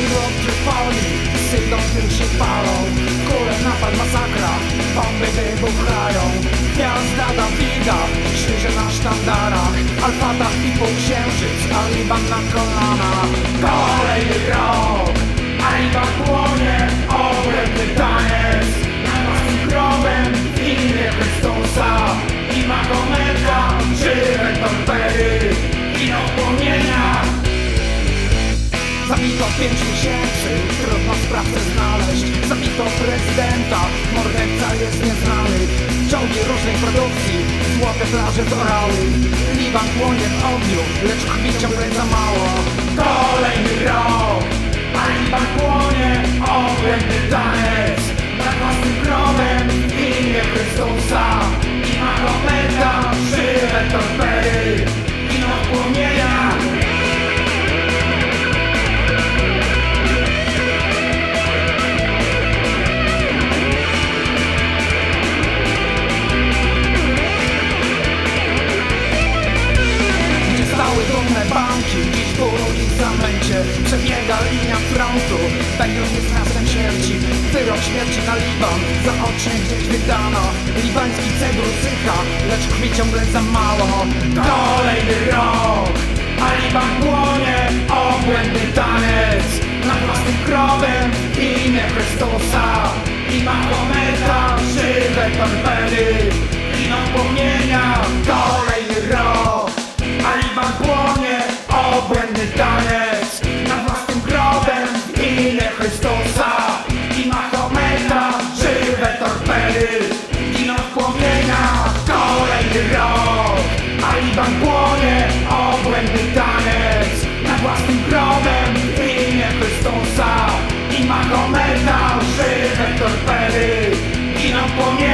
Węglu przypali, sypną tym się palą. Kule napad, masakra, bomby wybuchają. Gwiazda Dawida, krzyże na sztandarach. Alfatach i półksiężyc, Aliban na kolanach. Kolejny rok, Aliban płonie. Zabito pięć miesięcy, trudno sprawcę znaleźć. Zabito prezydenta, morderca jest nieznany. Czołgi różnej produkcji, złote plaże zorały Liban płonie w ogniu, lecz krwi ciągle za mało zamęcie Przebiega linia frontu, Beirut jest miastem śmierci. Wyrok śmierci na Liban, zaocznie gdzieś wydano. Libański cegł sycha, lecz krwi ciągle za mało. Kolejny rok, a Liban płonie. Obłędny taniec, nad własnym grobem w imię Chrystusa. I Mahometa, rok A Liban płonie, obłędny taniec Nad własnym grobem w imię Chrystusa I Mahometa, żywe torpedy Giną w płomieniach